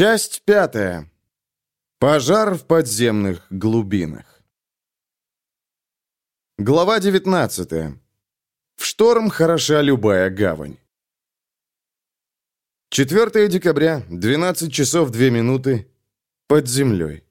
Часть пятая. Пожар в подземных глубинах. Глава 19. В шторм хороша любая гавань. 4 декабря, 12 часов 2 минуты. Под землей.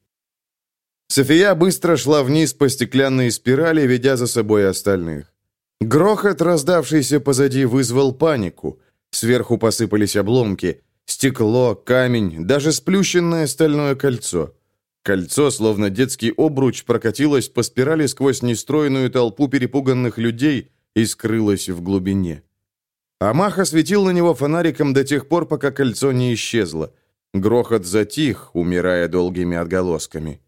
София быстро шла вниз по стеклянной спирали, ведя за собой остальных. Грохот, раздавшийся позади, вызвал панику. Сверху посыпались обломки – Стекло, камень, даже сплющенное стальное кольцо. Кольцо, словно детский обруч, прокатилось по спирали сквозь нестроенную толпу перепуганных людей и скрылось в глубине. Амаха светил на него фонариком до тех пор, пока кольцо не исчезло. Грохот затих, умирая долгими отголосками.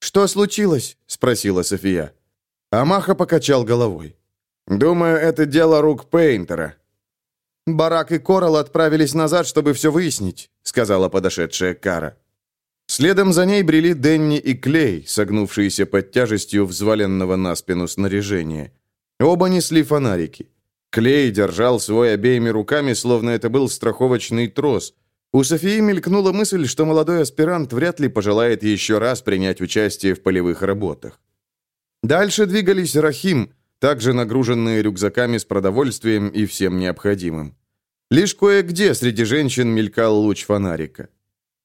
«Что случилось?» — спросила София. Амаха покачал головой. «Думаю, это дело рук Пейнтера. «Барак и Корал отправились назад, чтобы все выяснить», — сказала подошедшая Кара. Следом за ней брели Денни и Клей, согнувшиеся под тяжестью взваленного на спину снаряжения. Оба несли фонарики. Клей держал свой обеими руками, словно это был страховочный трос. У Софии мелькнула мысль, что молодой аспирант вряд ли пожелает еще раз принять участие в полевых работах. Дальше двигались Рахим, также нагруженные рюкзаками с продовольствием и всем необходимым. Лишь кое-где среди женщин мелькал луч фонарика.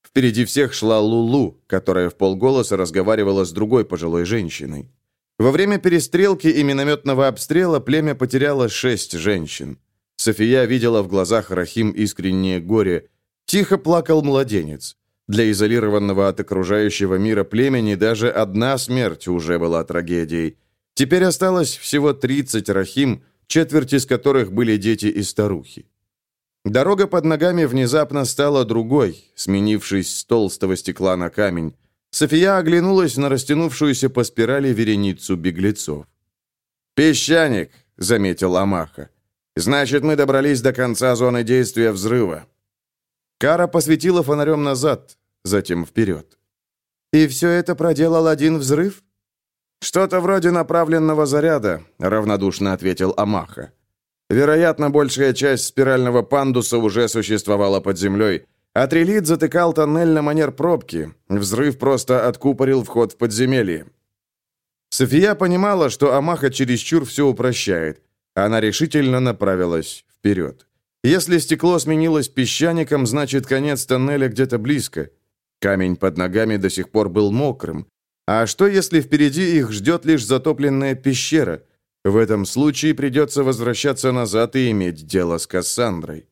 Впереди всех шла Лулу, которая в полголоса разговаривала с другой пожилой женщиной. Во время перестрелки и минометного обстрела племя потеряло шесть женщин. София видела в глазах Рахим искреннее горе. Тихо плакал младенец. Для изолированного от окружающего мира племени даже одна смерть уже была трагедией – Теперь осталось всего 30 рахим, четверть из которых были дети и старухи. Дорога под ногами внезапно стала другой, сменившись с толстого стекла на камень. София оглянулась на растянувшуюся по спирали вереницу беглецов. «Песчаник», — заметил Амаха. «Значит, мы добрались до конца зоны действия взрыва». Кара посветила фонарем назад, затем вперед. «И все это проделал один взрыв?» «Что-то вроде направленного заряда», — равнодушно ответил Амаха. «Вероятно, большая часть спирального пандуса уже существовала под землей, а Трилит затыкал тоннель на манер пробки. Взрыв просто откупорил вход в подземелье». София понимала, что Амаха чересчур все упрощает. Она решительно направилась вперед. Если стекло сменилось песчаником, значит, конец тоннеля где-то близко. Камень под ногами до сих пор был мокрым. А что, если впереди их ждет лишь затопленная пещера? В этом случае придется возвращаться назад и иметь дело с Кассандрой.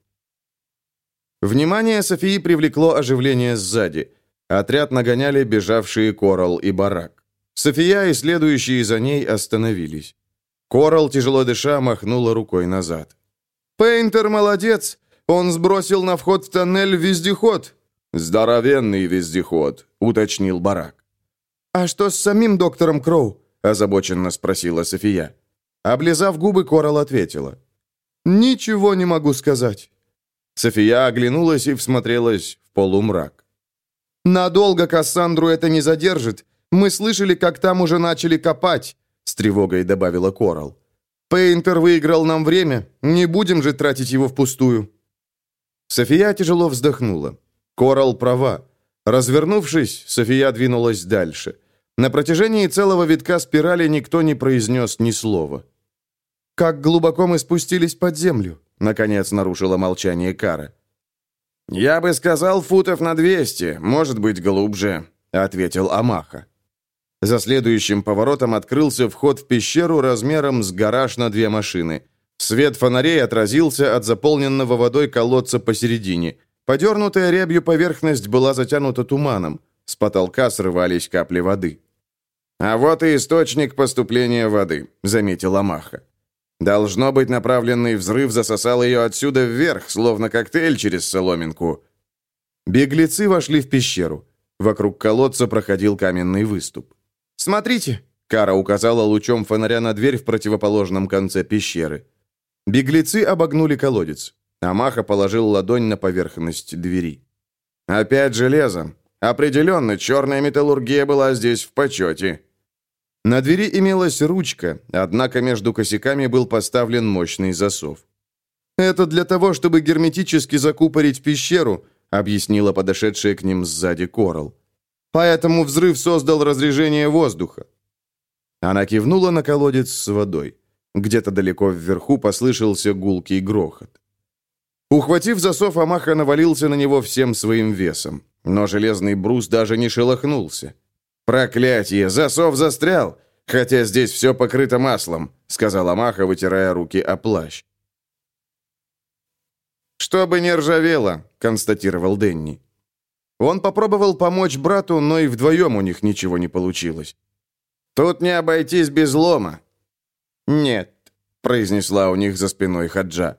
Внимание Софии привлекло оживление сзади. Отряд нагоняли бежавшие Корал и Барак. София и следующие за ней остановились. Корал, тяжело дыша, махнула рукой назад. «Пейнтер молодец! Он сбросил на вход в тоннель вездеход!» «Здоровенный вездеход», — уточнил Барак. «А что с самим доктором Кроу?» – озабоченно спросила София. Облизав губы, Корал ответила. «Ничего не могу сказать». София оглянулась и всмотрелась в полумрак. «Надолго Кассандру это не задержит. Мы слышали, как там уже начали копать», — с тревогой добавила Корал. «Пейнтер выиграл нам время. Не будем же тратить его впустую». София тяжело вздохнула. Корал права. Развернувшись, София двинулась дальше — на протяжении целого витка спирали никто не произнес ни слова. «Как глубоко мы спустились под землю?» Наконец нарушила молчание Кара. «Я бы сказал, футов на двести, может быть, глубже», — ответил Амаха. За следующим поворотом открылся вход в пещеру размером с гараж на две машины. Свет фонарей отразился от заполненного водой колодца посередине. Подернутая рябью поверхность была затянута туманом. С потолка срывались капли воды. «А вот и источник поступления воды», — заметил Амаха. «Должно быть, направленный взрыв засосал ее отсюда вверх, словно коктейль через соломинку». Беглецы вошли в пещеру. Вокруг колодца проходил каменный выступ. «Смотрите!» — Кара указала лучом фонаря на дверь в противоположном конце пещеры. Беглецы обогнули колодец. Амаха положил ладонь на поверхность двери. «Опять железо. Определенно, черная металлургия была здесь в почете». На двери имелась ручка, однако между косяками был поставлен мощный засов. «Это для того, чтобы герметически закупорить пещеру. объяснила подошедшая к ним сзади Корал. «Поэтому взрыв создал разрежение воздуха». Она кивнула на колодец с водой. Где-то далеко вверху послышался гулкий грохот. Ухватив засов, Амаха навалился на него всем своим весом. Но железный брус даже не шелохнулся. «Проклятие! Засов застрял! Хотя здесь все покрыто маслом», — сказал Амаха, вытирая руки о плащ. «Чтобы не ржавело», — констатировал Денни. Он попробовал помочь брату, но и вдвоем у них ничего не получилось. «Тут не обойтись без лома». «Нет», — произнесла у них за спиной Хаджа.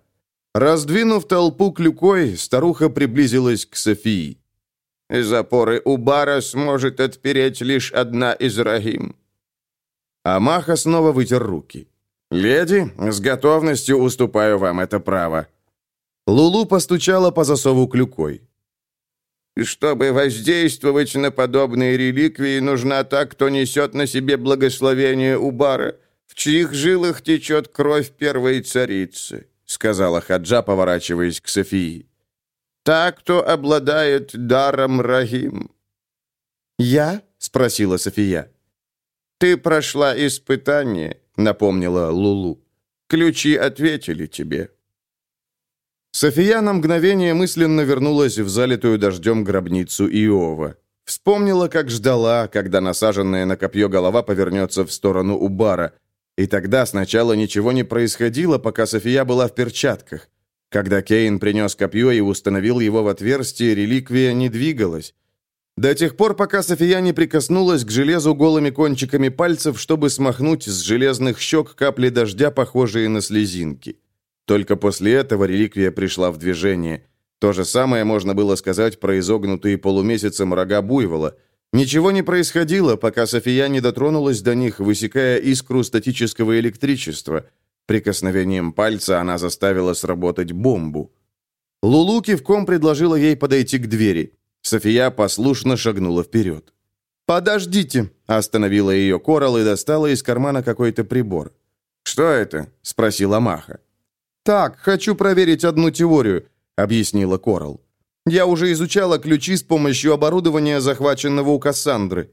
Раздвинув толпу клюкой, старуха приблизилась к Софии. «Запоры у бара сможет отпереть лишь одна из Рахим». Амаха снова вытер руки. «Леди, с готовностью уступаю вам это право». Лулу постучала по засову клюкой. «Чтобы воздействовать на подобные реликвии, нужна та, кто несет на себе благословение Убара, в чьих жилах течет кровь первой царицы», сказала Хаджа, поворачиваясь к Софии. «Та, кто обладает даром Рахим». «Я?» — спросила София. «Ты прошла испытание», — напомнила Лулу. «Ключи ответили тебе». София на мгновение мысленно вернулась в залитую дождем гробницу Иова. Вспомнила, как ждала, когда насаженная на копье голова повернется в сторону Убара. И тогда сначала ничего не происходило, пока София была в перчатках. Когда Кейн принес копье и установил его в отверстие, реликвия не двигалась. До тех пор, пока София не прикоснулась к железу голыми кончиками пальцев, чтобы смахнуть с железных щек капли дождя, похожие на слезинки. Только после этого реликвия пришла в движение. То же самое можно было сказать про изогнутые полумесяцем рога буйвола. Ничего не происходило, пока София не дотронулась до них, высекая искру статического электричества. Прикосновением пальца она заставила сработать бомбу. Лулу кивком предложила ей подойти к двери. София послушно шагнула вперед. «Подождите!» – остановила ее Корал и достала из кармана какой-то прибор. «Что это?» – спросила Маха. «Так, хочу проверить одну теорию», — объяснила Корал. «Я уже изучала ключи с помощью оборудования, захваченного у Кассандры».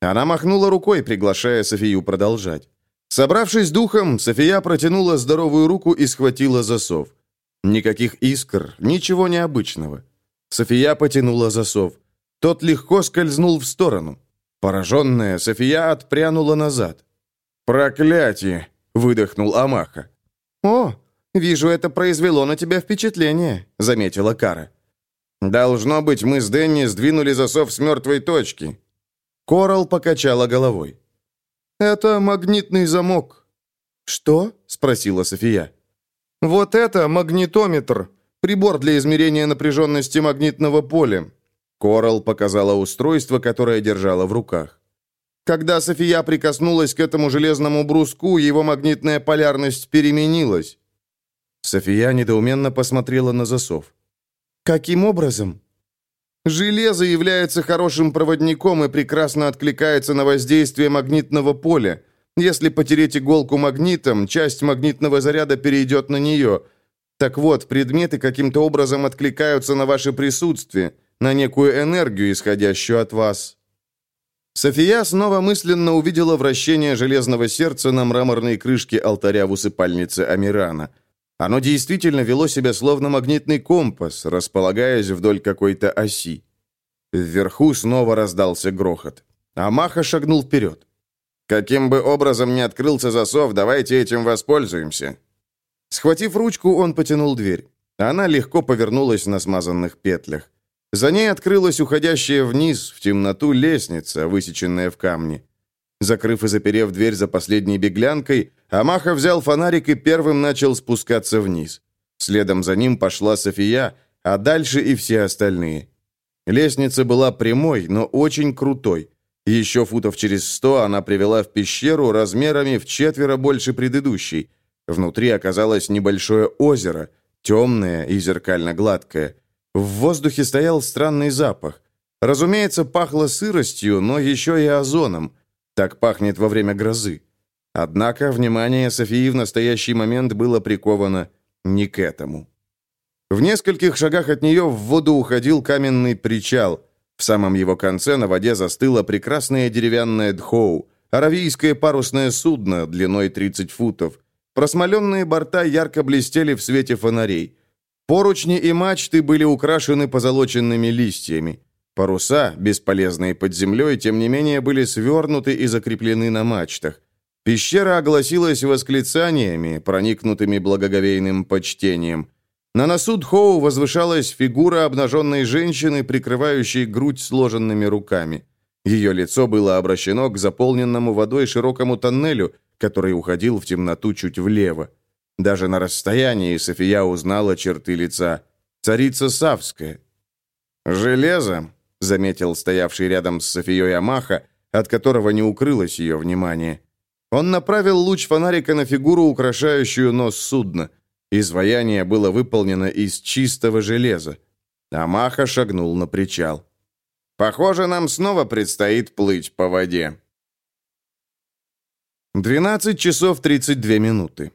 Она махнула рукой, приглашая Софию продолжать. Собравшись духом, София протянула здоровую руку и схватила засов. Никаких искр, ничего необычного. София потянула засов. Тот легко скользнул в сторону. Пораженная, София отпрянула назад. «Проклятие!» — выдохнул Амаха. «О, вижу, это произвело на тебя впечатление», — заметила Кара. «Должно быть, мы с Дэнни сдвинули засов с мертвой точки». Корал покачала головой. «Это магнитный замок». «Что?» — спросила София. «Вот это магнитометр. Прибор для измерения напряженности магнитного поля». Корал показала устройство, которое держала в руках. Когда София прикоснулась к этому железному бруску, его магнитная полярность переменилась. София недоуменно посмотрела на засов. «Каким образом?» «Железо является хорошим проводником и прекрасно откликается на воздействие магнитного поля. Если потереть иголку магнитом, часть магнитного заряда перейдет на нее. Так вот, предметы каким-то образом откликаются на ваше присутствие, на некую энергию, исходящую от вас». София снова мысленно увидела вращение железного сердца на мраморной крышке алтаря в усыпальнице Амирана. Оно действительно вело себя словно магнитный компас, располагаясь вдоль какой-то оси. Вверху снова раздался грохот. Амаха шагнул вперед. «Каким бы образом ни открылся засов, давайте этим воспользуемся». Схватив ручку, он потянул дверь. Она легко повернулась на смазанных петлях. За ней открылась уходящая вниз, в темноту, лестница, высеченная в камне. Закрыв и заперев дверь за последней беглянкой, Амаха взял фонарик и первым начал спускаться вниз. Следом за ним пошла София, а дальше и все остальные. Лестница была прямой, но очень крутой. Еще футов через сто она привела в пещеру размерами в четверо больше предыдущей. Внутри оказалось небольшое озеро, темное и зеркально-гладкое. В воздухе стоял странный запах. Разумеется, пахло сыростью, но еще и озоном. Так пахнет во время грозы. Однако внимание Софии в настоящий момент было приковано не к этому. В нескольких шагах от нее в воду уходил каменный причал. В самом его конце на воде застыло прекрасное деревянное дхоу, аравийское парусное судно длиной 30 футов. Просмоленные борта ярко блестели в свете фонарей. Поручни и мачты были украшены позолоченными листьями. Паруса, бесполезные под землей, тем не менее были свернуты и закреплены на мачтах. Пещера огласилась восклицаниями, проникнутыми благоговейным почтением. На носу Дхоу возвышалась фигура обнаженной женщины, прикрывающей грудь сложенными руками. Ее лицо было обращено к заполненному водой широкому тоннелю, который уходил в темноту чуть влево. Даже на расстоянии София узнала черты лица. Царица Савская. «Железо», — заметил стоявший рядом с Софией Амаха, от которого не укрылось ее внимание. Он направил луч фонарика на фигуру, украшающую нос судна. Изваяние было выполнено из чистого железа. Амаха шагнул на причал. «Похоже, нам снова предстоит плыть по воде». 12 часов 32 минуты.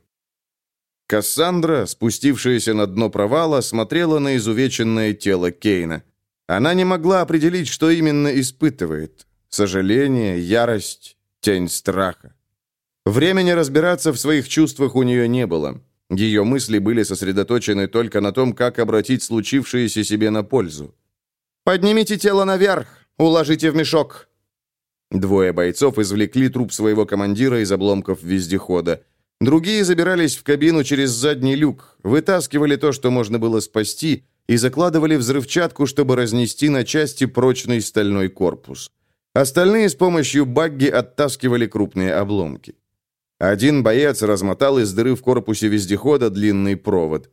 Кассандра, спустившаяся на дно провала, смотрела на изувеченное тело Кейна. Она не могла определить, что именно испытывает. Сожаление, ярость, тень страха. Времени разбираться в своих чувствах у нее не было. Ее мысли были сосредоточены только на том, как обратить случившееся себе на пользу. «Поднимите тело наверх! Уложите в мешок!» Двое бойцов извлекли труп своего командира из обломков вездехода. Другие забирались в кабину через задний люк, вытаскивали то, что можно было спасти, и закладывали взрывчатку, чтобы разнести на части прочный стальной корпус. Остальные с помощью багги оттаскивали крупные обломки. Один боец размотал из дыры в корпусе вездехода длинный провод.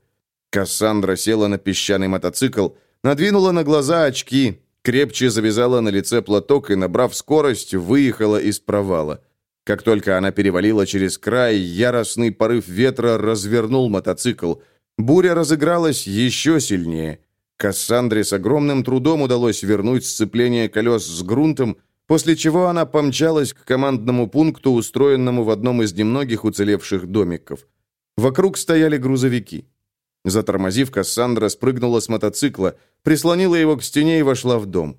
Кассандра села на песчаный мотоцикл, надвинула на глаза очки, крепче завязала на лице платок и, набрав скорость, выехала из провала. Как только она перевалила через край, яростный порыв ветра развернул мотоцикл. Буря разыгралась еще сильнее. Кассандре с огромным трудом удалось вернуть сцепление колес с грунтом, после чего она помчалась к командному пункту, устроенному в одном из немногих уцелевших домиков. Вокруг стояли грузовики. Затормозив, Кассандра спрыгнула с мотоцикла, прислонила его к стене и вошла в дом.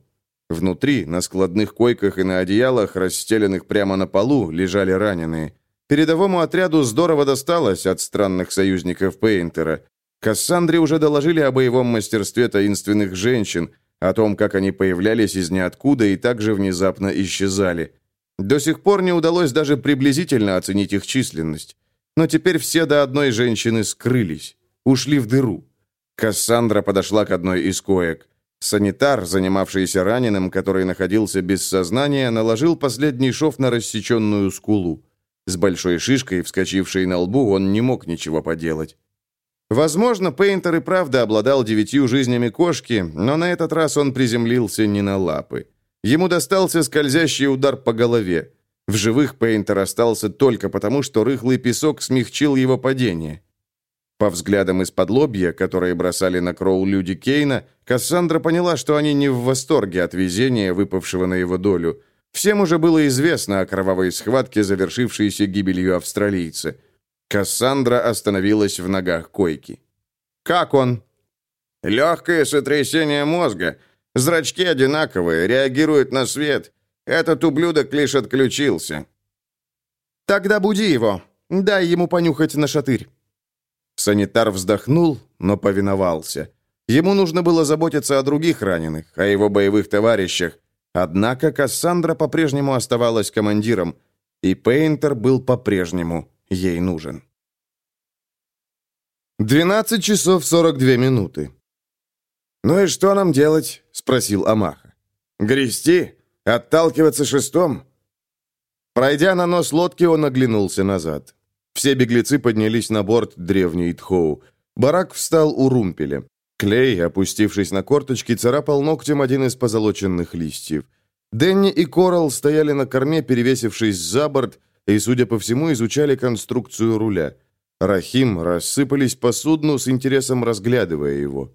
Внутри, на складных койках и на одеялах, расстеленных прямо на полу, лежали раненые. Передовому отряду здорово досталось от странных союзников Пейнтера. Кассандре уже доложили о боевом мастерстве таинственных женщин, о том, как они появлялись из ниоткуда и также внезапно исчезали. До сих пор не удалось даже приблизительно оценить их численность. Но теперь все до одной женщины скрылись, ушли в дыру. Кассандра подошла к одной из коек. Санитар, занимавшийся раненым, который находился без сознания, наложил последний шов на рассеченную скулу. С большой шишкой, вскочившей на лбу, он не мог ничего поделать. Возможно, Пейнтер и правда обладал девятью жизнями кошки, но на этот раз он приземлился не на лапы. Ему достался скользящий удар по голове. В живых Пейнтер остался только потому, что рыхлый песок смягчил его падение. По взглядам из-под лобья, которые бросали на Кроу люди Кейна, Кассандра поняла, что они не в восторге от везения, выпавшего на его долю. Всем уже было известно о кровавой схватке, завершившейся гибелью австралийца. Кассандра остановилась в ногах койки. «Как он?» «Легкое сотрясение мозга. Зрачки одинаковые, реагируют на свет. Этот ублюдок лишь отключился». «Тогда буди его. Дай ему понюхать на шатырь». Санитар вздохнул, но повиновался. Ему нужно было заботиться о других раненых, о его боевых товарищах. Однако Кассандра по-прежнему оставалась командиром, и Пейнтер был по-прежнему ей нужен. 12 часов 42 минуты. «Ну и что нам делать?» — спросил Амаха. «Грести? Отталкиваться шестом?» Пройдя на нос лодки, он оглянулся назад. Все беглецы поднялись на борт древней Тхоу. Барак встал у румпеля. Клей, опустившись на корточки, царапал ногтем один из позолоченных листьев. Дэнни и Коралл стояли на корме, перевесившись за борт, и, судя по всему, изучали конструкцию руля. Рахим рассыпались по судну с интересом разглядывая его.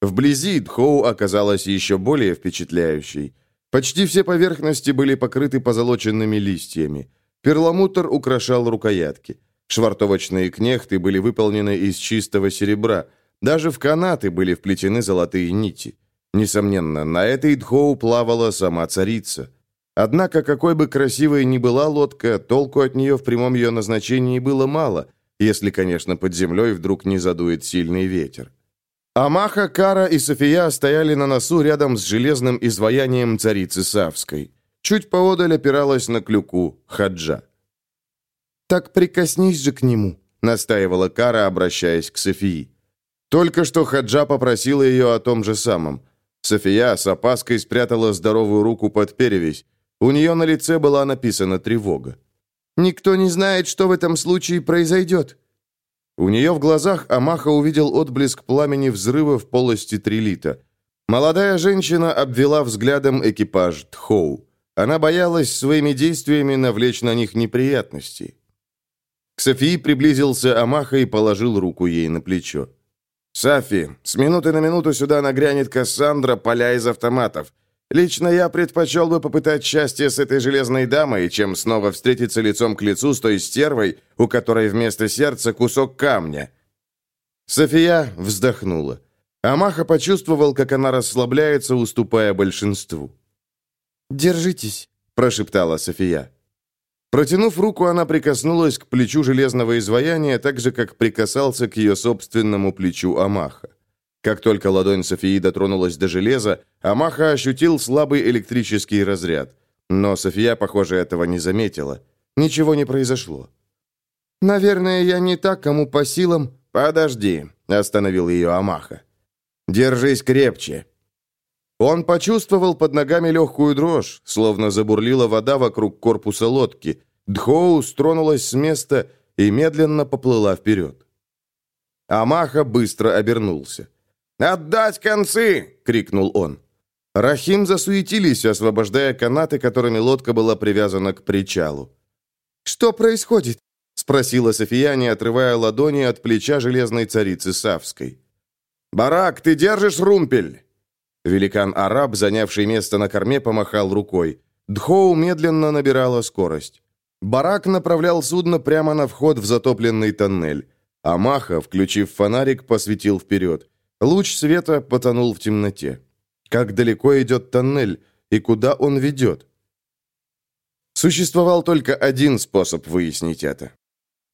Вблизи Дхоу оказалась еще более впечатляющей. Почти все поверхности были покрыты позолоченными листьями. Перламутр украшал рукоятки. Швартовочные кнехты были выполнены из чистого серебра. Даже в канаты были вплетены золотые нити. Несомненно, на этой Дхоу плавала сама царица. Однако, какой бы красивой ни была лодка, толку от нее в прямом ее назначении было мало, если, конечно, под землей вдруг не задует сильный ветер. Амаха, Кара и София стояли на носу рядом с железным изваянием царицы Савской. Чуть поодаль опиралась на клюку Хаджа. «Так прикоснись же к нему», — настаивала Кара, обращаясь к Софии. Только что Хаджа попросила ее о том же самом. София с опаской спрятала здоровую руку под перевязь. У нее на лице была написана тревога. «Никто не знает, что в этом случае произойдет». У нее в глазах Амаха увидел отблеск пламени взрыва в полости трилита. Молодая женщина обвела взглядом экипаж Тхоу. Она боялась своими действиями навлечь на них неприятности. К Софии приблизился Амаха и положил руку ей на плечо. «Сафи, с минуты на минуту сюда нагрянет Кассандра, поля из автоматов. Лично я предпочел бы попытать счастье с этой железной дамой, чем снова встретиться лицом к лицу с той стервой, у которой вместо сердца кусок камня». София вздохнула. Амаха почувствовал, как она расслабляется, уступая большинству. «Держитесь», – прошептала София. Протянув руку, она прикоснулась к плечу железного изваяния, так же, как прикасался к ее собственному плечу Амаха. Как только ладонь Софии дотронулась до железа, Амаха ощутил слабый электрический разряд. Но София, похоже, этого не заметила. Ничего не произошло. «Наверное, я не так, кому по силам...» «Подожди», — остановил ее Амаха. «Держись крепче». Он почувствовал под ногами легкую дрожь, словно забурлила вода вокруг корпуса лодки. Дхоу стронулась с места и медленно поплыла вперед. Амаха быстро обернулся. «Отдать концы!» — крикнул он. Рахим засуетились, освобождая канаты, которыми лодка была привязана к причалу. «Что происходит?» — спросила София, не отрывая ладони от плеча железной царицы Савской. «Барак, ты держишь румпель?» Великан-араб, занявший место на корме, помахал рукой. Дхоу медленно набирала скорость. Барак направлял судно прямо на вход в затопленный тоннель. Амаха, включив фонарик, посветил вперед. Луч света потонул в темноте. Как далеко идет тоннель и куда он ведет? Существовал только один способ выяснить это.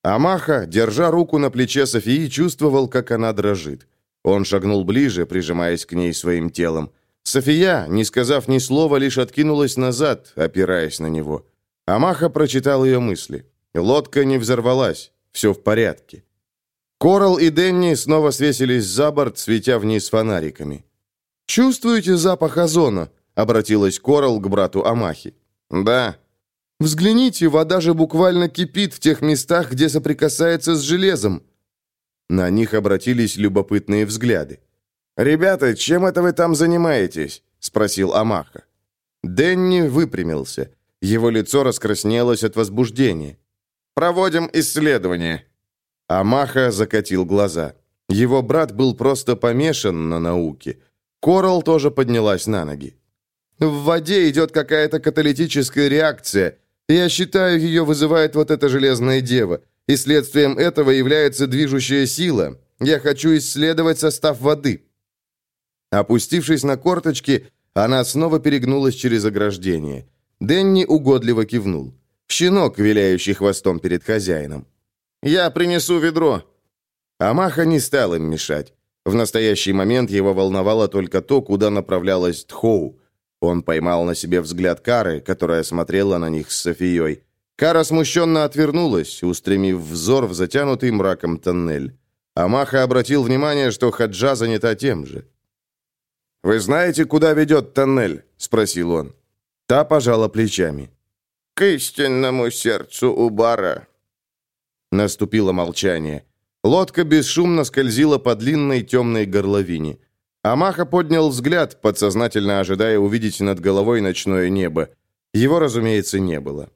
Амаха, держа руку на плече Софии, чувствовал, как она дрожит. Он шагнул ближе, прижимаясь к ней своим телом. София, не сказав ни слова, лишь откинулась назад, опираясь на него. Амаха прочитал ее мысли. Лодка не взорвалась. Все в порядке. Корал и Денни снова свесились за борт, светя вниз фонариками. «Чувствуете запах озона?» — обратилась Корал к брату Амахи. «Да». «Взгляните, вода же буквально кипит в тех местах, где соприкасается с железом. На них обратились любопытные взгляды. «Ребята, чем это вы там занимаетесь?» — спросил Амаха. Дэнни выпрямился. Его лицо раскраснелось от возбуждения. «Проводим исследование». Амаха закатил глаза. Его брат был просто помешан на науке. Корал тоже поднялась на ноги. «В воде идет какая-то каталитическая реакция. Я считаю, ее вызывает вот эта железная дева и следствием этого является движущая сила. Я хочу исследовать состав воды». Опустившись на корточки, она снова перегнулась через ограждение. Денни угодливо кивнул. Щенок, виляющий хвостом перед хозяином. «Я принесу ведро». Амаха не стал им мешать. В настоящий момент его волновало только то, куда направлялась Тхоу. Он поймал на себе взгляд Кары, которая смотрела на них с Софией. Кара смущенно отвернулась, устремив взор в затянутый мраком тоннель. Амаха обратил внимание, что Хаджа занята тем же. «Вы знаете, куда ведет тоннель?» — спросил он. Та пожала плечами. «К истинному сердцу Убара». Наступило молчание. Лодка бесшумно скользила по длинной темной горловине. Амаха поднял взгляд, подсознательно ожидая увидеть над головой ночное небо. Его, разумеется, не было.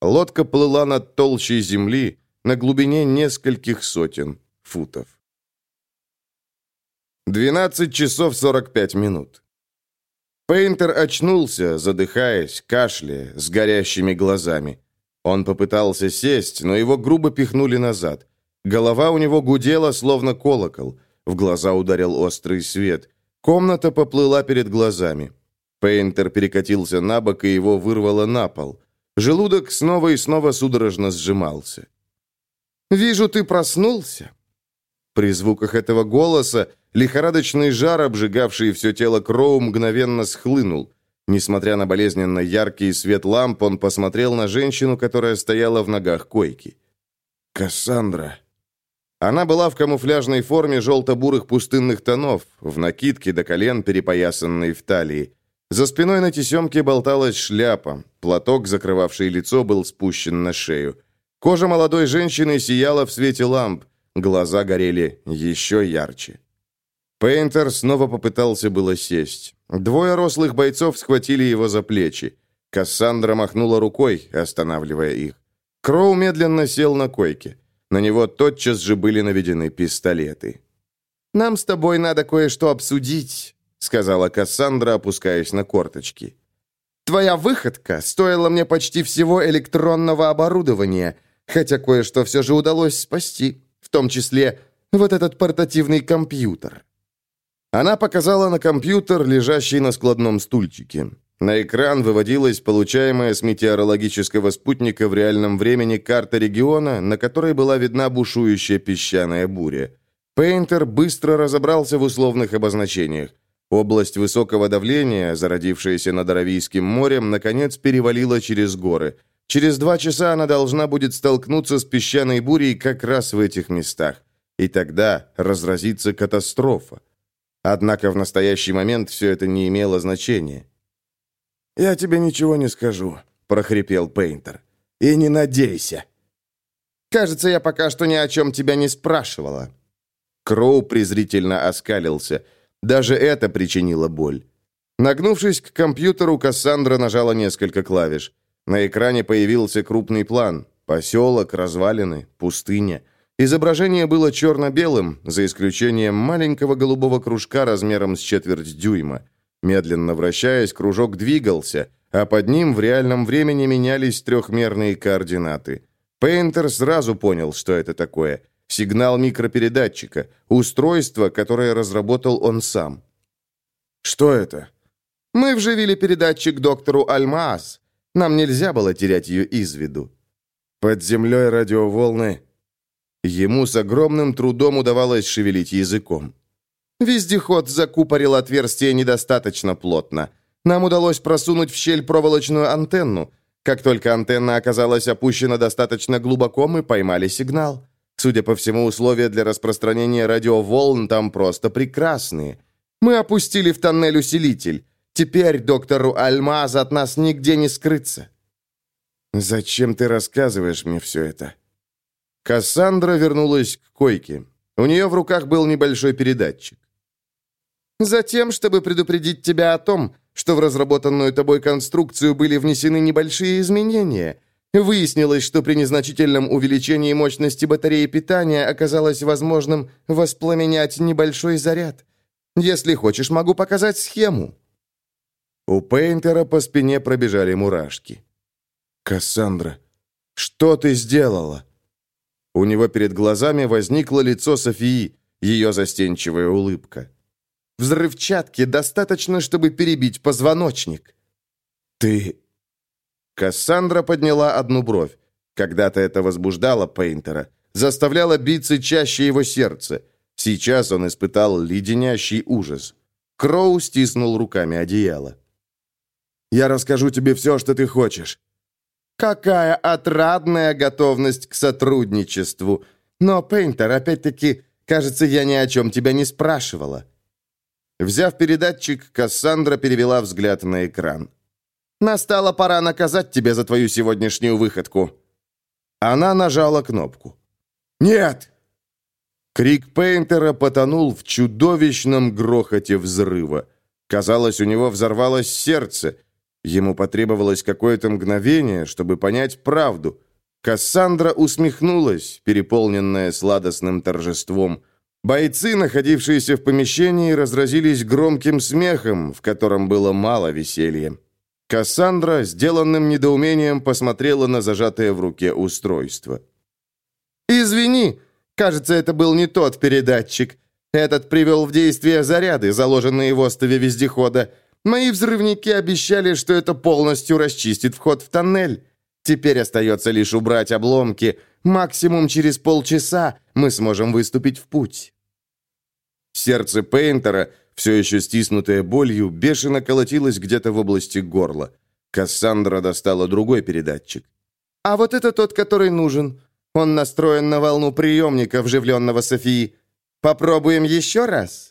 Лодка плыла над толщей земли на глубине нескольких сотен футов. 12 часов 45 минут. Пейнтер очнулся, задыхаясь, кашляя, с горящими глазами. Он попытался сесть, но его грубо пихнули назад. Голова у него гудела, словно колокол. В глаза ударил острый свет. Комната поплыла перед глазами. Пейнтер перекатился на бок, и его вырвало на пол. Желудок снова и снова судорожно сжимался. «Вижу, ты проснулся». При звуках этого голоса лихорадочный жар, обжигавший все тело Кроу, мгновенно схлынул. Несмотря на болезненно яркий свет ламп, он посмотрел на женщину, которая стояла в ногах койки. «Кассандра». Она была в камуфляжной форме желто-бурых пустынных тонов, в накидке до колен, перепоясанной в талии. За спиной на тесемке болталась шляпа, платок, закрывавший лицо, был спущен на шею. Кожа молодой женщины сияла в свете ламп, глаза горели еще ярче. Пейнтер снова попытался было сесть. Двое рослых бойцов схватили его за плечи. Кассандра махнула рукой, останавливая их. Кроу медленно сел на койке. На него тотчас же были наведены пистолеты. «Нам с тобой надо кое-что обсудить», — сказала Кассандра, опускаясь на корточки. «Твоя выходка стоила мне почти всего электронного оборудования, хотя кое-что все же удалось спасти, в том числе вот этот портативный компьютер». Она показала на компьютер, лежащий на складном стульчике. На экран выводилась получаемая с метеорологического спутника в реальном времени карта региона, на которой была видна бушующая песчаная буря. Пейнтер быстро разобрался в условных обозначениях. Область высокого давления, зародившаяся над Аравийским морем, наконец перевалила через горы. Через два часа она должна будет столкнуться с песчаной бурей как раз в этих местах. И тогда разразится катастрофа. Однако в настоящий момент все это не имело значения. «Я тебе ничего не скажу», — прохрипел Пейнтер. «И не надейся». «Кажется, я пока что ни о чем тебя не спрашивала». Кроу презрительно оскалился. Даже это причинило боль. Нагнувшись к компьютеру, Кассандра нажала несколько клавиш. На экране появился крупный план. Поселок, развалины, пустыня. Изображение было черно-белым, за исключением маленького голубого кружка размером с четверть дюйма. Медленно вращаясь, кружок двигался, а под ним в реальном времени менялись трехмерные координаты. Пейнтер сразу понял, что это такое. Сигнал микропередатчика, устройство, которое разработал он сам. «Что это?» «Мы вживили передатчик доктору Альмаас. Нам нельзя было терять ее из виду». «Под землей радиоволны...» Ему с огромным трудом удавалось шевелить языком. Вездеход закупорил отверстие недостаточно плотно. Нам удалось просунуть в щель проволочную антенну. Как только антенна оказалась опущена достаточно глубоко, мы поймали сигнал. Судя по всему, условия для распространения радиоволн там просто прекрасные. Мы опустили в тоннель усилитель. Теперь доктору Альмаз от нас нигде не скрыться. «Зачем ты рассказываешь мне все это?» Кассандра вернулась к койке. У нее в руках был небольшой передатчик. Затем, чтобы предупредить тебя о том, что в разработанную тобой конструкцию были внесены небольшие изменения. Выяснилось, что при незначительном увеличении мощности батареи питания оказалось возможным воспламенять небольшой заряд. Если хочешь, могу показать схему». У Пейнтера по спине пробежали мурашки. «Кассандра, что ты сделала?» У него перед глазами возникло лицо Софии, ее застенчивая улыбка. Взрывчатки достаточно, чтобы перебить позвоночник». «Ты...» Кассандра подняла одну бровь. Когда-то это возбуждало Пейнтера, заставляло биться чаще его сердце. Сейчас он испытал леденящий ужас. Кроу стиснул руками одеяло. «Я расскажу тебе все, что ты хочешь». «Какая отрадная готовность к сотрудничеству! Но, Пейнтер, опять-таки, кажется, я ни о чем тебя не спрашивала». Взяв передатчик, Кассандра перевела взгляд на экран. «Настала пора наказать тебя за твою сегодняшнюю выходку». Она нажала кнопку. «Нет!» Крик Пейнтера потонул в чудовищном грохоте взрыва. Казалось, у него взорвалось сердце. Ему потребовалось какое-то мгновение, чтобы понять правду. Кассандра усмехнулась, переполненная сладостным торжеством. Бойцы, находившиеся в помещении, разразились громким смехом, в котором было мало веселья. Кассандра, сделанным недоумением, посмотрела на зажатое в руке устройство. «Извини, кажется, это был не тот передатчик. Этот привел в действие заряды, заложенные в остове вездехода. Мои взрывники обещали, что это полностью расчистит вход в тоннель. Теперь остается лишь убрать обломки. Максимум через полчаса мы сможем выступить в путь». Сердце Пейнтера, все еще стиснутое болью, бешено колотилось где-то в области горла. Кассандра достала другой передатчик. «А вот это тот, который нужен. Он настроен на волну приемника, вживленного Софии. Попробуем еще раз?»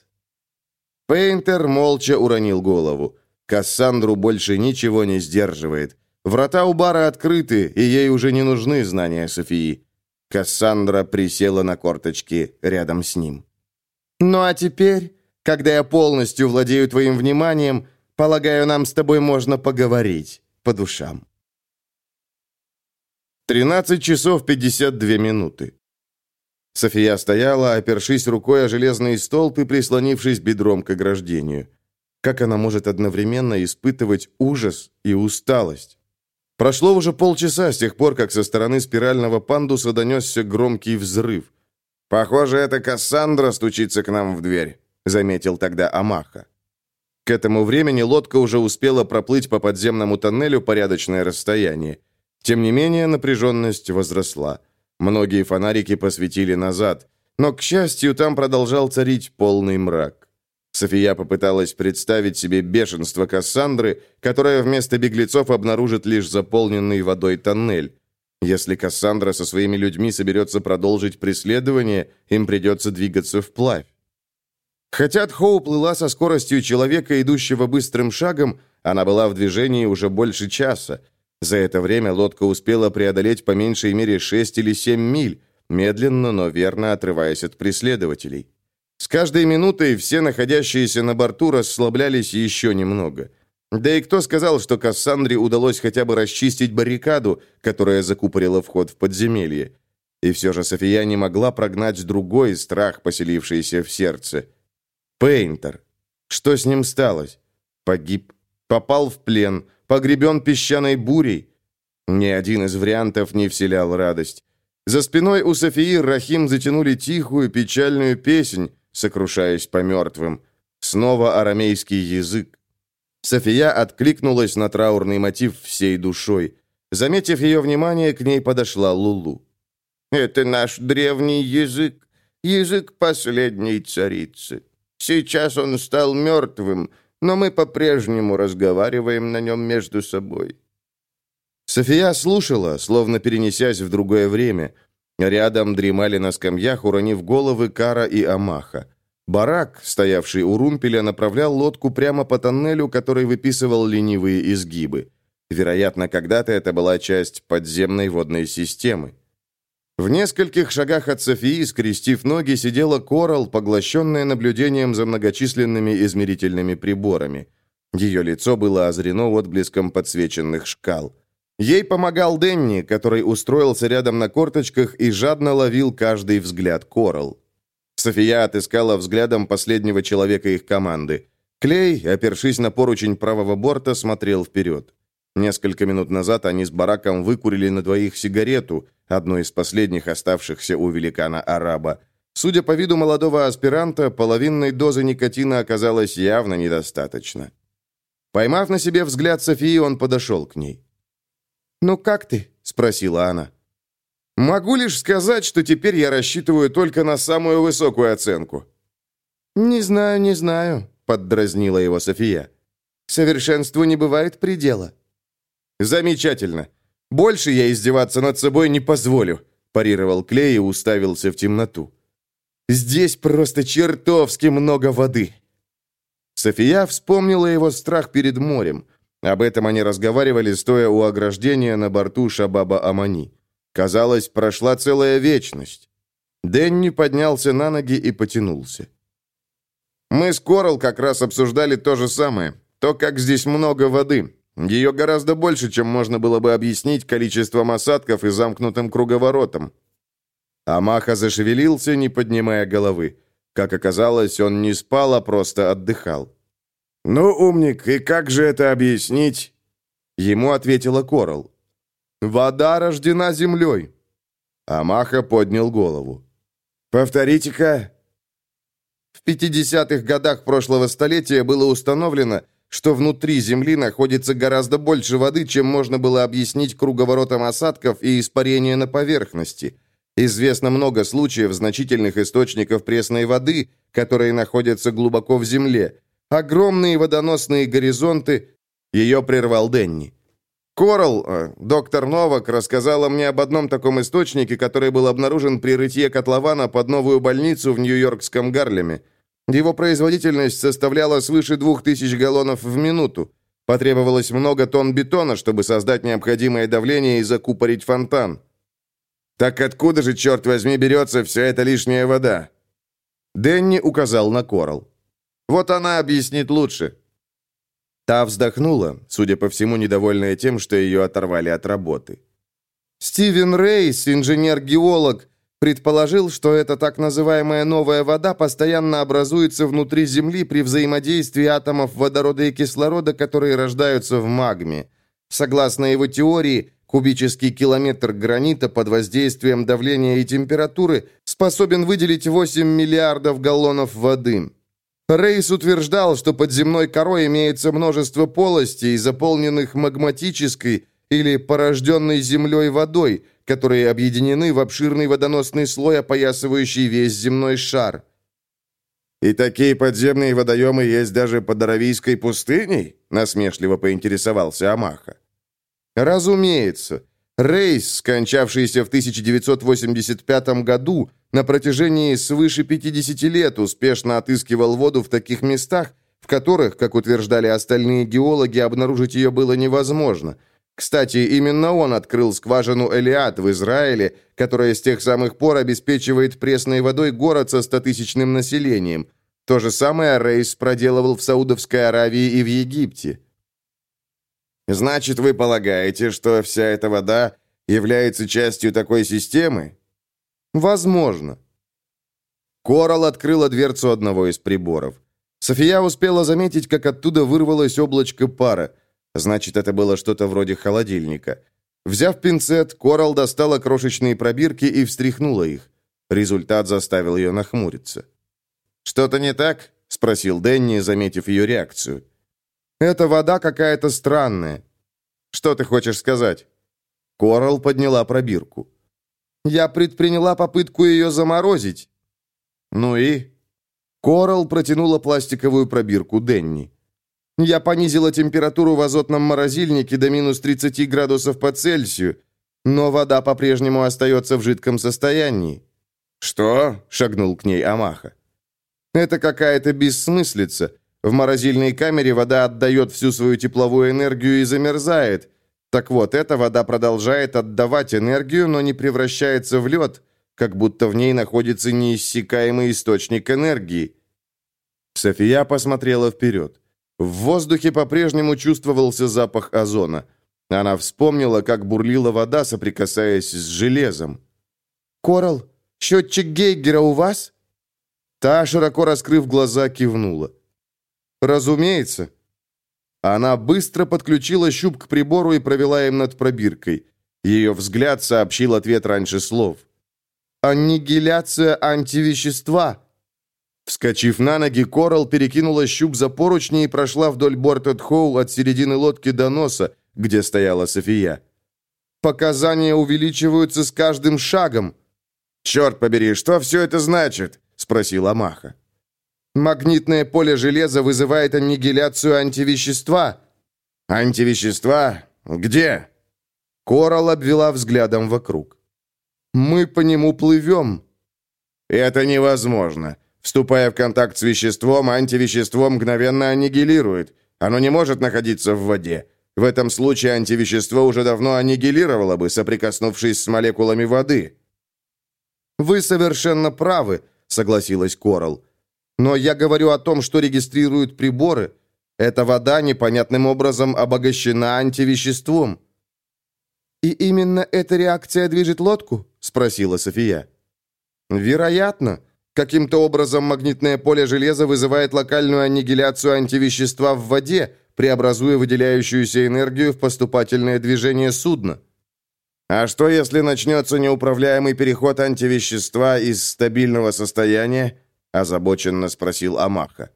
Пейнтер молча уронил голову. Кассандру больше ничего не сдерживает. Врата у бара открыты, и ей уже не нужны знания Софии. Кассандра присела на корточки рядом с ним. «Ну а теперь, когда я полностью владею твоим вниманием, полагаю, нам с тобой можно поговорить по душам». 13 часов 52 минуты. София стояла, опершись рукой о железный столб и прислонившись бедром к ограждению. Как она может одновременно испытывать ужас и усталость? Прошло уже полчаса с тех пор, как со стороны спирального пандуса донесся громкий взрыв. «Похоже, это Кассандра стучится к нам в дверь», — заметил тогда Амаха. К этому времени лодка уже успела проплыть по подземному тоннелю порядочное расстояние. Тем не менее, напряженность возросла. Многие фонарики посветили назад, но, к счастью, там продолжал царить полный мрак. София попыталась представить себе бешенство Кассандры, которая вместо беглецов обнаружит лишь заполненный водой тоннель. Если Кассандра со своими людьми соберется продолжить преследование, им придется двигаться вплавь. Хотя Тхоу плыла со скоростью человека, идущего быстрым шагом, она была в движении уже больше часа. За это время лодка успела преодолеть по меньшей мере 6 или 7 миль, медленно, но верно отрываясь от преследователей. С каждой минутой все находящиеся на борту расслаблялись еще немного. Да и кто сказал, что Кассандре удалось хотя бы расчистить баррикаду, которая закупорила вход в подземелье? И все же София не могла прогнать другой страх, поселившийся в сердце. Пейнтер. Что с ним сталось? Погиб? Попал в плен? Погребен песчаной бурей? Ни один из вариантов не вселял радость. За спиной у Софии Рахим затянули тихую печальную песнь, сокрушаясь по мертвым. Снова арамейский язык. София откликнулась на траурный мотив всей душой. Заметив ее внимание, к ней подошла Лулу. «Это наш древний язык, язык последней царицы. Сейчас он стал мертвым, но мы по-прежнему разговариваем на нем между собой». София слушала, словно перенесясь в другое время, Рядом дремали на скамьях, уронив головы Кара и Амаха. Барак, стоявший у румпеля, направлял лодку прямо по тоннелю, который выписывал ленивые изгибы. Вероятно, когда-то это была часть подземной водной системы. В нескольких шагах от Софии, скрестив ноги, сидела Корал, поглощенная наблюдением за многочисленными измерительными приборами. Ее лицо было озрено отблеском подсвеченных шкал. Ей помогал Денни, который устроился рядом на корточках и жадно ловил каждый взгляд Корал. София отыскала взглядом последнего человека их команды. Клей, опершись на поручень правого борта, смотрел вперед. Несколько минут назад они с Бараком выкурили на двоих сигарету, одну из последних оставшихся у великана-араба. Судя по виду молодого аспиранта, половинной дозы никотина оказалось явно недостаточно. Поймав на себе взгляд Софии, он подошел к ней. «Ну как ты?» — спросила она. «Могу лишь сказать, что теперь я рассчитываю только на самую высокую оценку». «Не знаю, не знаю», — поддразнила его София. «Совершенству не бывает предела». «Замечательно. Больше я издеваться над собой не позволю», — парировал Клей и уставился в темноту. «Здесь просто чертовски много воды». София вспомнила его страх перед морем — об этом они разговаривали, стоя у ограждения на борту Шабаба Амани. Казалось, прошла целая вечность. Дэнни поднялся на ноги и потянулся. «Мы с Корал как раз обсуждали то же самое. То, как здесь много воды. Ее гораздо больше, чем можно было бы объяснить количеством осадков и замкнутым круговоротом». Амаха зашевелился, не поднимая головы. Как оказалось, он не спал, а просто отдыхал. «Ну, умник, и как же это объяснить?» Ему ответила Корал. «Вода рождена землей». Амаха поднял голову. «Повторите-ка». В 50-х годах прошлого столетия было установлено, что внутри Земли находится гораздо больше воды, чем можно было объяснить круговоротом осадков и испарения на поверхности. Известно много случаев значительных источников пресной воды, которые находятся глубоко в земле. Огромные водоносные горизонты. Ее прервал Денни. Корал, э, доктор Новак, рассказала мне об одном таком источнике, который был обнаружен при рытье котлована под новую больницу в Нью-Йоркском Гарлеме. Его производительность составляла свыше 2000 галлонов в минуту. Потребовалось много тонн бетона, чтобы создать необходимое давление и закупорить фонтан. Так откуда же, черт возьми, берется вся эта лишняя вода? Дэнни указал на Корал. Вот она объяснит лучше. Та вздохнула, судя по всему, недовольная тем, что ее оторвали от работы. Стивен Рейс, инженер-геолог, предположил, что эта так называемая новая вода постоянно образуется внутри Земли при взаимодействии атомов водорода и кислорода, которые рождаются в магме. Согласно его теории, кубический километр гранита под воздействием давления и температуры способен выделить 8 миллиардов галлонов воды. Рейс утверждал, что под земной корой имеется множество полостей, заполненных магматической или порожденной землей водой – которые объединены в обширный водоносный слой, опоясывающий весь земной шар. «И такие подземные водоемы есть даже под Аравийской пустыней?» насмешливо поинтересовался Амаха. «Разумеется. Рейс, скончавшийся в 1985 году, на протяжении свыше 50 лет успешно отыскивал воду в таких местах, в которых, как утверждали остальные геологи, обнаружить ее было невозможно – кстати, именно он открыл скважину Элиад в Израиле, которая с тех самых пор обеспечивает пресной водой город со стотысячным населением. То же самое Рейс проделывал в Саудовской Аравии и в Египте. «Значит, вы полагаете, что вся эта вода является частью такой системы?» «Возможно». Корал открыла дверцу одного из приборов. София успела заметить, как оттуда вырвалось облачко пара. Значит, это было что-то вроде холодильника. Взяв пинцет, Корал достала крошечные пробирки и встряхнула их. Результат заставил ее нахмуриться. «Что-то не так?» — спросил Дэнни, заметив ее реакцию. «Эта вода какая-то странная». «Что ты хочешь сказать?» Корал подняла пробирку. «Я предприняла попытку ее заморозить». «Ну и?» Корал протянула пластиковую пробирку Денни. Я понизила температуру в азотном морозильнике до минус 30 градусов по Цельсию, но вода по-прежнему остается в жидком состоянии». «Что?» — шагнул к ней Амаха. «Это какая-то бессмыслица. В морозильной камере вода отдает всю свою тепловую энергию и замерзает. Так вот, эта вода продолжает отдавать энергию, но не превращается в лед, как будто в ней находится неиссякаемый источник энергии». София посмотрела вперед. В воздухе по-прежнему чувствовался запах озона. Она вспомнила, как бурлила вода, соприкасаясь с железом. «Корал, счетчик Гейгера у вас?» Та, широко раскрыв глаза, кивнула. «Разумеется». Она быстро подключила щуп к прибору и провела им над пробиркой. Ее взгляд сообщил ответ раньше слов. «Аннигиляция антивещества», Вскочив на ноги, Корал перекинула щуп за поручни и прошла вдоль борта Тхоу от середины лодки до носа, где стояла София. «Показания увеличиваются с каждым шагом». «Черт побери, что все это значит?» — спросила Маха. «Магнитное поле железа вызывает аннигиляцию антивещества». «Антивещества? Где?» Корал обвела взглядом вокруг. «Мы по нему плывем». «Это невозможно. Вступая в контакт с веществом, антивещество мгновенно аннигилирует. Оно не может находиться в воде. В этом случае антивещество уже давно аннигилировало бы, соприкоснувшись с молекулами воды. «Вы совершенно правы», — согласилась Корал. «Но я говорю о том, что регистрируют приборы. Эта вода непонятным образом обогащена антивеществом». «И именно эта реакция движет лодку?» — спросила София. «Вероятно. Каким-то образом магнитное поле железа вызывает локальную аннигиляцию антивещества в воде, преобразуя выделяющуюся энергию в поступательное движение судна. А что, если начнется неуправляемый переход антивещества из стабильного состояния? — озабоченно спросил Амаха.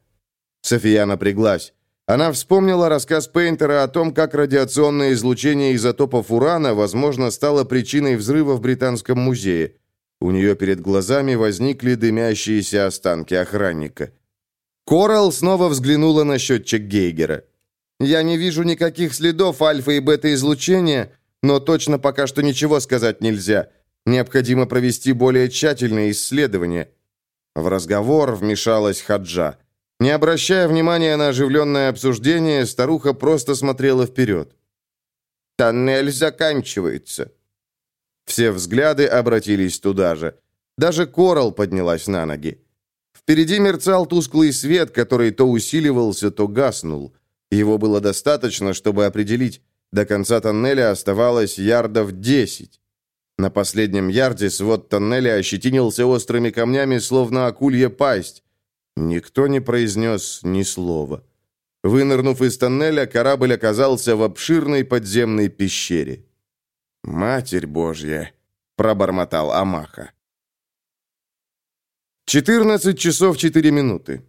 София напряглась. Она вспомнила рассказ Пейнтера о том, как радиационное излучение изотопов урана, возможно, стало причиной взрыва в Британском музее. У нее перед глазами возникли дымящиеся останки охранника. Коралл снова взглянула на счетчик Гейгера. «Я не вижу никаких следов альфа и бета-излучения, но точно пока что ничего сказать нельзя. Необходимо провести более тщательные исследования». В разговор вмешалась Хаджа. Не обращая внимания на оживленное обсуждение, старуха просто смотрела вперед. «Тоннель заканчивается». Все взгляды обратились туда же. Даже Корал поднялась на ноги. Впереди мерцал тусклый свет, который то усиливался, то гаснул. Его было достаточно, чтобы определить, до конца тоннеля оставалось ярдов десять. На последнем ярде свод тоннеля ощетинился острыми камнями, словно акулья пасть. Никто не произнес ни слова. Вынырнув из тоннеля, корабль оказался в обширной подземной пещере. «Матерь Божья!» — пробормотал Амаха. 14 часов 4 минуты.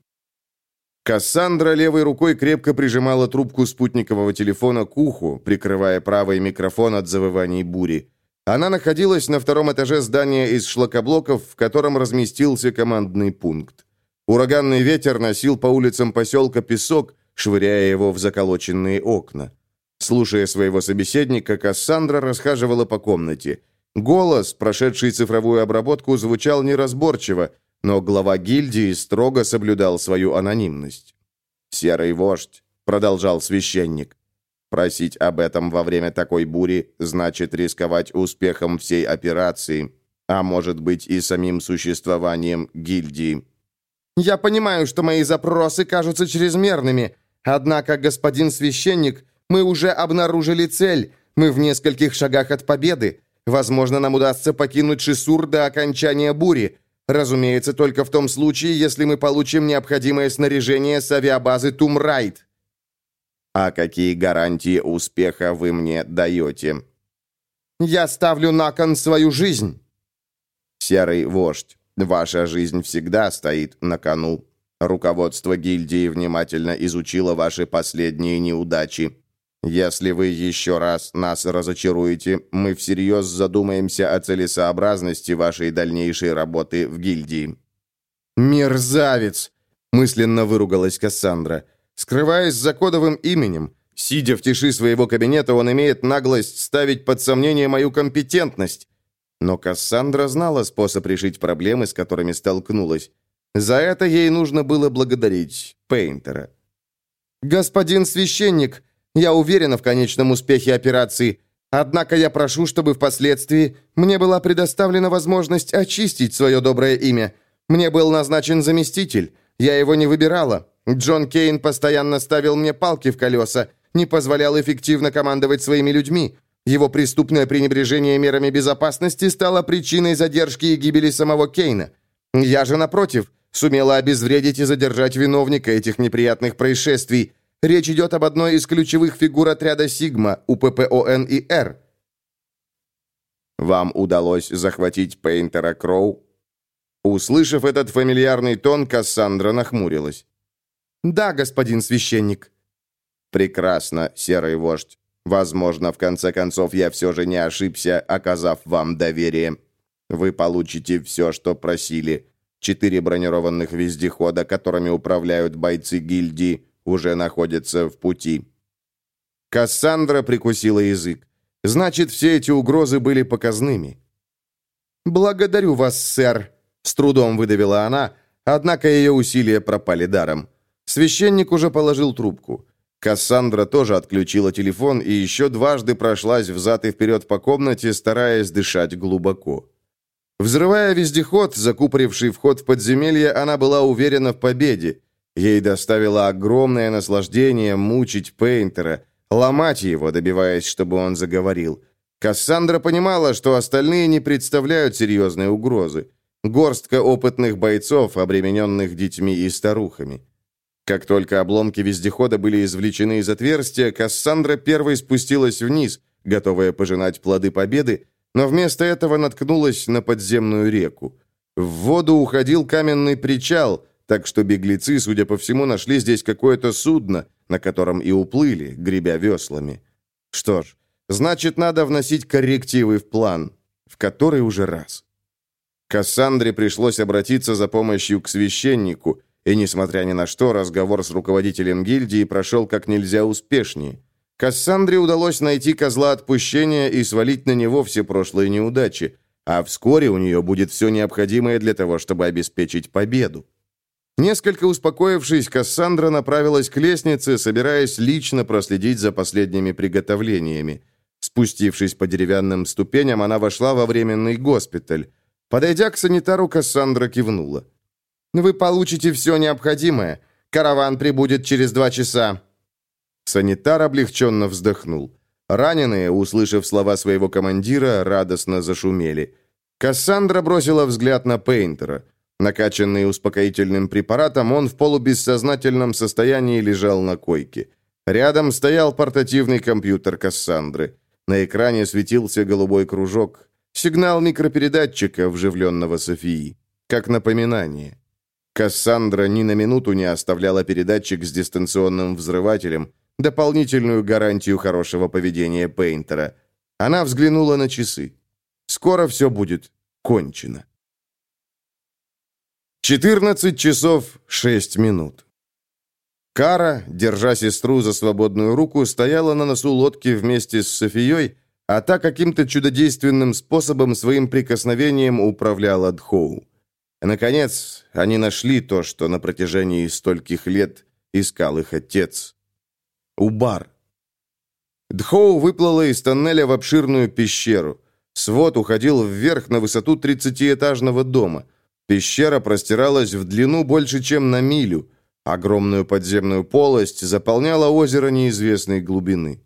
Кассандра левой рукой крепко прижимала трубку спутникового телефона к уху, прикрывая правый микрофон от завываний бури. Она находилась на втором этаже здания из шлакоблоков, в котором разместился командный пункт. Ураганный ветер носил по улицам поселка песок, швыряя его в заколоченные окна. Слушая своего собеседника, Кассандра расхаживала по комнате. Голос, прошедший цифровую обработку, звучал неразборчиво, но глава гильдии строго соблюдал свою анонимность. «Серый вождь», — продолжал священник, — «просить об этом во время такой бури значит рисковать успехом всей операции, а может быть и самим существованием гильдии». «Я понимаю, что мои запросы кажутся чрезмерными, однако, господин священник, мы уже обнаружили цель, мы в нескольких шагах от победы. Возможно, нам удастся покинуть Шисур до окончания бури». Разумеется, только в том случае, если мы получим необходимое снаряжение с авиабазы Тумрайт. А какие гарантии успеха вы мне даете? Я ставлю на кон свою жизнь. Серый вождь, ваша жизнь всегда стоит на кону. Руководство гильдии внимательно изучило ваши последние неудачи. Если вы еще раз нас разочаруете, мы всерьез задумаемся о целесообразности вашей дальнейшей работы в гильдии». «Мерзавец!» — мысленно выругалась Кассандра. Скрываясь за кодовым именем, сидя в тиши своего кабинета, он имеет наглость ставить под сомнение мою компетентность. Но Кассандра знала способ решить проблемы, с которыми столкнулась. За это ей нужно было благодарить Пейнтера. «Господин священник!» Я уверена в конечном успехе операции, однако я прошу, чтобы впоследствии мне была предоставлена возможность очистить свое доброе имя. Мне был назначен заместитель. Я его не выбирала. Джон Кейн постоянно ставил мне палки в колеса, не позволял эффективно командовать своими людьми. Его преступное пренебрежение мерами безопасности стало причиной задержки и гибели самого Кейна. Я же, напротив, сумела обезвредить и задержать виновника этих неприятных происшествий, Речь идет об одной из ключевых фигур отряда «Сигма» УППОН и «Р». «Вам удалось захватить Пейнтера Кроу?» Услышав этот фамильярный тон, Кассандра нахмурилась. «Да, господин священник». «Прекрасно, серый вождь. Возможно, в конце концов, я все же не ошибся, оказав вам доверие. Вы получите все, что просили. Четыре бронированных вездехода, которыми управляют бойцы гильдии, уже находится в пути. Кассандра прикусила язык. Значит, все эти угрозы были показными. «Благодарю вас, сэр», — с трудом выдавила она, однако ее усилия пропали даром. Священник уже положил трубку. Кассандра тоже отключила телефон и еще дважды прошлась взад и вперед по комнате, стараясь дышать глубоко. Взрывая вездеход, закупоривший вход в подземелье, она была уверена в победе. Ей доставило огромное наслаждение мучить Пейнтера, ломать его, добиваясь, чтобы он заговорил. Кассандра понимала, что остальные не представляют серьезной угрозы. Горстка опытных бойцов, обремененных детьми и старухами. Как только обломки вездехода были извлечены из отверстия, Кассандра первой спустилась вниз, готовая пожинать плоды победы, но вместо этого наткнулась на подземную реку. В воду уходил каменный причал, так что беглецы, судя по всему, нашли здесь какое-то судно, на котором и уплыли, гребя веслами. Что ж, значит, надо вносить коррективы в план. В который уже раз. Кассандре пришлось обратиться за помощью к священнику, и, несмотря ни на что, разговор с руководителем гильдии прошел как нельзя успешнее. Кассандре удалось найти козла отпущения и свалить на него все прошлые неудачи, а вскоре у нее будет все необходимое для того, чтобы обеспечить победу. Несколько успокоившись, Кассандра направилась к лестнице, собираясь лично проследить за последними приготовлениями. Спустившись по деревянным ступеням, она вошла во временный госпиталь. Подойдя к санитару, Кассандра кивнула. «Вы получите все необходимое. Караван прибудет через два часа». Санитар облегченно вздохнул. Раненые, услышав слова своего командира, радостно зашумели. Кассандра бросила взгляд на Пейнтера. Накачанный успокоительным препаратом, он в полубессознательном состоянии лежал на койке. Рядом стоял портативный компьютер Кассандры. На экране светился голубой кружок. Сигнал микропередатчика, вживленного Софии. Как напоминание. Кассандра ни на минуту не оставляла передатчик с дистанционным взрывателем, дополнительную гарантию хорошего поведения Пейнтера. Она взглянула на часы. Скоро все будет кончено. 14 часов 6 минут. Кара, держа сестру за свободную руку, стояла на носу лодки вместе с Софией, а та каким-то чудодейственным способом своим прикосновением управляла Дхоу. Наконец, они нашли то, что на протяжении стольких лет искал их отец. Убар. Дхоу выплыла из тоннеля в обширную пещеру. Свод уходил вверх на высоту тридцатиэтажного дома. Пещера простиралась в длину больше, чем на милю. Огромную подземную полость заполняла озеро неизвестной глубины.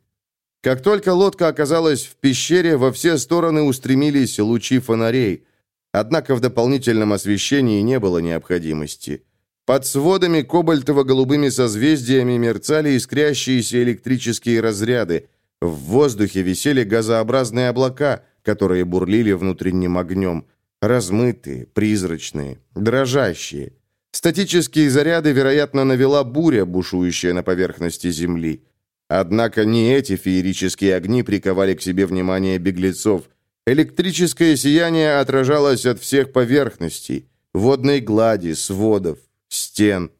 Как только лодка оказалась в пещере, во все стороны устремились лучи фонарей. Однако в дополнительном освещении не было необходимости. Под сводами кобальтово-голубыми созвездиями мерцали искрящиеся электрические разряды. В воздухе висели газообразные облака, которые бурлили внутренним огнем. Размытые, призрачные, дрожащие. Статические заряды, вероятно, навела буря, бушующая на поверхности Земли. Однако не эти феерические огни приковали к себе внимание беглецов. Электрическое сияние отражалось от всех поверхностей, водной глади, сводов, стен.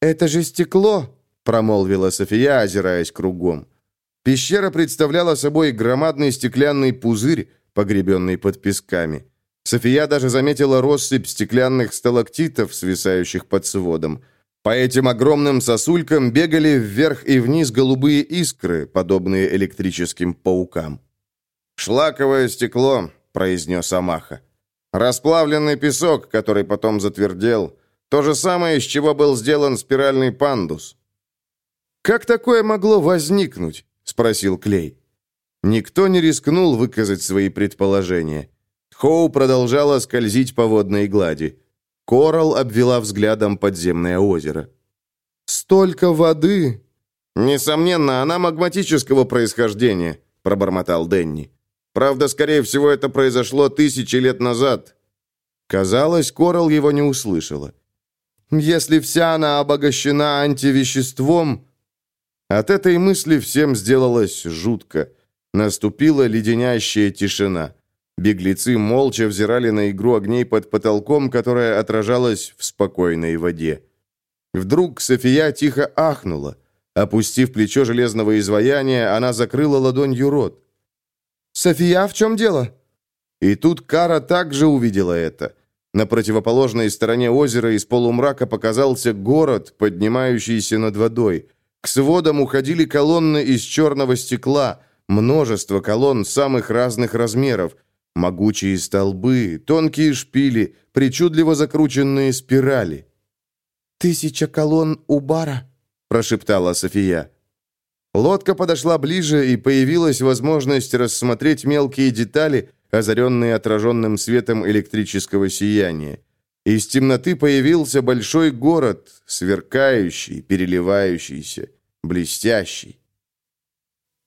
«Это же стекло!» — промолвила София, озираясь кругом. Пещера представляла собой громадный стеклянный пузырь, погребенный под песками. София даже заметила россыпь стеклянных сталактитов, свисающих под сводом. По этим огромным сосулькам бегали вверх и вниз голубые искры, подобные электрическим паукам. «Шлаковое стекло», — произнес Амаха. «Расплавленный песок, который потом затвердел. То же самое, из чего был сделан спиральный пандус». «Как такое могло возникнуть?» — спросил Клей. Никто не рискнул выказать свои предположения. Хоу продолжала скользить по водной глади. Корал обвела взглядом подземное озеро. «Столько воды!» «Несомненно, она магматического происхождения», — пробормотал Денни. «Правда, скорее всего, это произошло тысячи лет назад». Казалось, Корал его не услышала. «Если вся она обогащена антивеществом...» От этой мысли всем сделалось жутко. Наступила леденящая тишина. Беглецы молча взирали на игру огней под потолком, которая отражалась в спокойной воде. Вдруг София тихо ахнула. Опустив плечо железного изваяния, она закрыла ладонью рот. «София, в чем дело?» И тут Кара также увидела это. На противоположной стороне озера из полумрака показался город, поднимающийся над водой. К сводам уходили колонны из черного стекла, множество колонн самых разных размеров – Могучие столбы, тонкие шпили, причудливо закрученные спирали. «Тысяча колонн у бара», — прошептала София. Лодка подошла ближе, и появилась возможность рассмотреть мелкие детали, озаренные отраженным светом электрического сияния. Из темноты появился большой город, сверкающий, переливающийся, блестящий.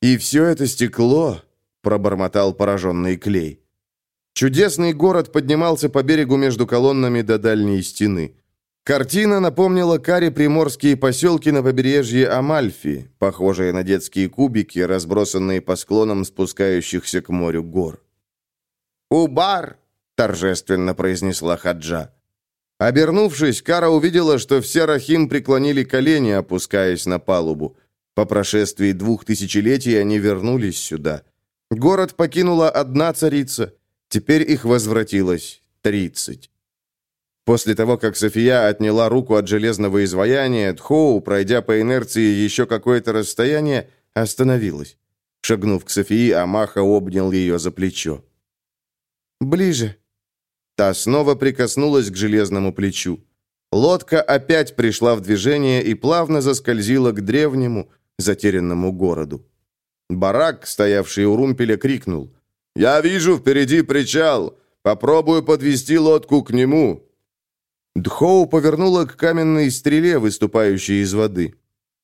«И все это стекло», — пробормотал пораженный клей. Чудесный город поднимался по берегу между колоннами до дальней стены. Картина напомнила Каре приморские поселки на побережье Амальфи, похожие на детские кубики, разбросанные по склонам спускающихся к морю гор. «Убар!» — торжественно произнесла Хаджа. Обернувшись, Кара увидела, что все Рахим преклонили колени, опускаясь на палубу. По прошествии двух тысячелетий они вернулись сюда. Город покинула одна царица, теперь их возвратилось тридцать. После того, как София отняла руку от железного изваяния, Тхоу, пройдя по инерции еще какое-то расстояние, остановилась. Шагнув к Софии, Амаха обнял ее за плечо. «Ближе». Та снова прикоснулась к железному плечу. Лодка опять пришла в движение и плавно заскользила к древнему, затерянному городу. Барак, стоявший у румпеля, крикнул. «Я вижу впереди причал. Попробую подвести лодку к нему. Дхоу повернула к каменной стреле, выступающей из воды.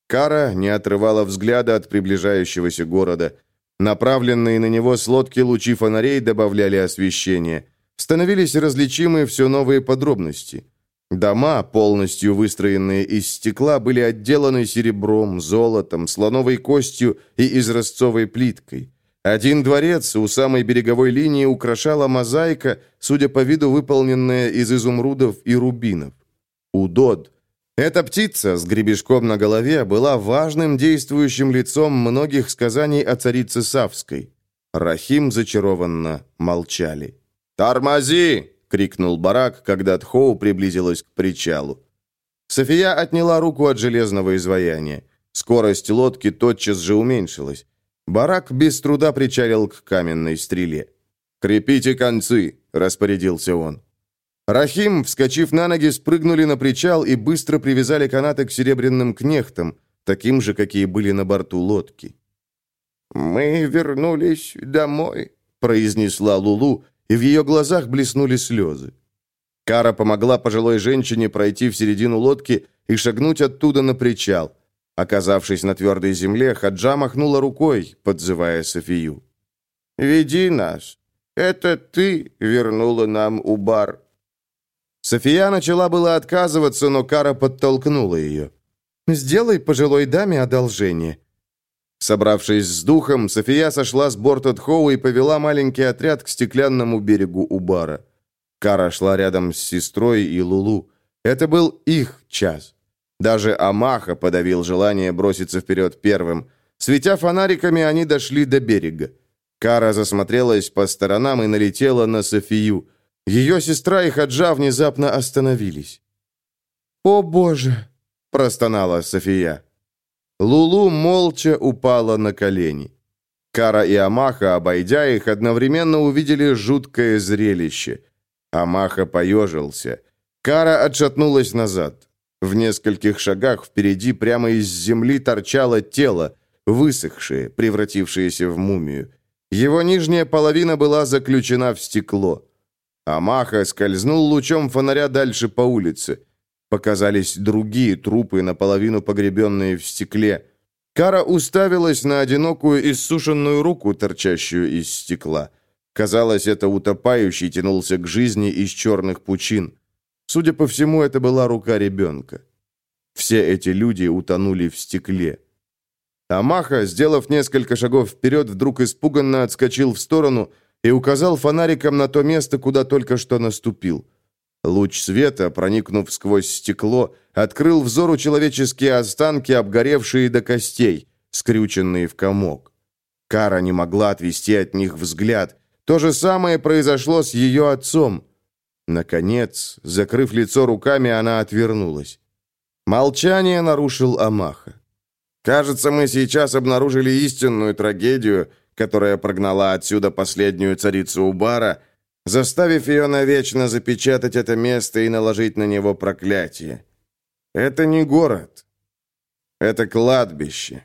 Кара не отрывала взгляда от приближающегося города. Направленные на него с лодки лучи фонарей добавляли освещение. Становились различимы все новые подробности. Дома, полностью выстроенные из стекла, были отделаны серебром, золотом, слоновой костью и изразцовой плиткой. Один дворец у самой береговой линии украшала мозаика, судя по виду, выполненная из изумрудов и рубинов. Удод. Эта птица с гребешком на голове была важным действующим лицом многих сказаний о царице Савской. Рахим зачарованно молчали. «Тормози!» — крикнул барак, когда Тхоу приблизилась к причалу. София отняла руку от железного изваяния. Скорость лодки тотчас же уменьшилась. Барак без труда причалил к каменной стреле. «Крепите концы!» – распорядился он. Рахим, вскочив на ноги, спрыгнули на причал и быстро привязали канаты к серебряным кнехтам, таким же, какие были на борту лодки. «Мы вернулись домой», — произнесла Лулу, и в ее глазах блеснули слезы. Кара помогла пожилой женщине пройти в середину лодки и шагнуть оттуда на причал. Оказавшись на твердой земле, Хаджа махнула рукой, подзывая Софию. «Веди нас. Это ты вернула нам Убар». София начала было отказываться, но Кара подтолкнула ее. «Сделай пожилой даме одолжение». Собравшись с духом, София сошла с борта Тхоу и повела маленький отряд к стеклянному берегу Убара. Кара шла рядом с сестрой и Лулу. Это был их час. Даже Амаха подавил желание броситься вперед первым. Светя фонариками, они дошли до берега. Кара засмотрелась по сторонам и налетела на Софию. Ее сестра и Хаджа внезапно остановились. «О, Боже!» – простонала София. Лулу молча упала на колени. Кара и Амаха, обойдя их, одновременно увидели жуткое зрелище. Амаха поежился. Кара отшатнулась назад. В нескольких шагах впереди прямо из земли торчало тело, высохшее, превратившееся в мумию. Его нижняя половина была заключена в стекло. Амаха скользнул лучом фонаря дальше по улице. Показались другие трупы, наполовину погребенные в стекле. Кара уставилась на одинокую иссушенную руку, торчащую из стекла. Казалось, это утопающий тянулся к жизни из черных пучин. Судя по всему, это была рука ребенка. Все эти люди утонули в стекле. Амаха, сделав несколько шагов вперед, вдруг испуганно отскочил в сторону и указал фонариком на то место, куда только что наступил. Луч света, проникнув сквозь стекло, открыл взору человеческие останки, обгоревшие до костей, скрюченные в комок. Кара не могла отвести от них взгляд. То же самое произошло с ее отцом. Наконец, закрыв лицо руками, она отвернулась. Молчание нарушил Амаха. «Кажется, мы сейчас обнаружили истинную трагедию, которая прогнала отсюда последнюю царицу Убара, заставив ее навечно запечатать это место и наложить на него проклятие. Это не город. Это кладбище.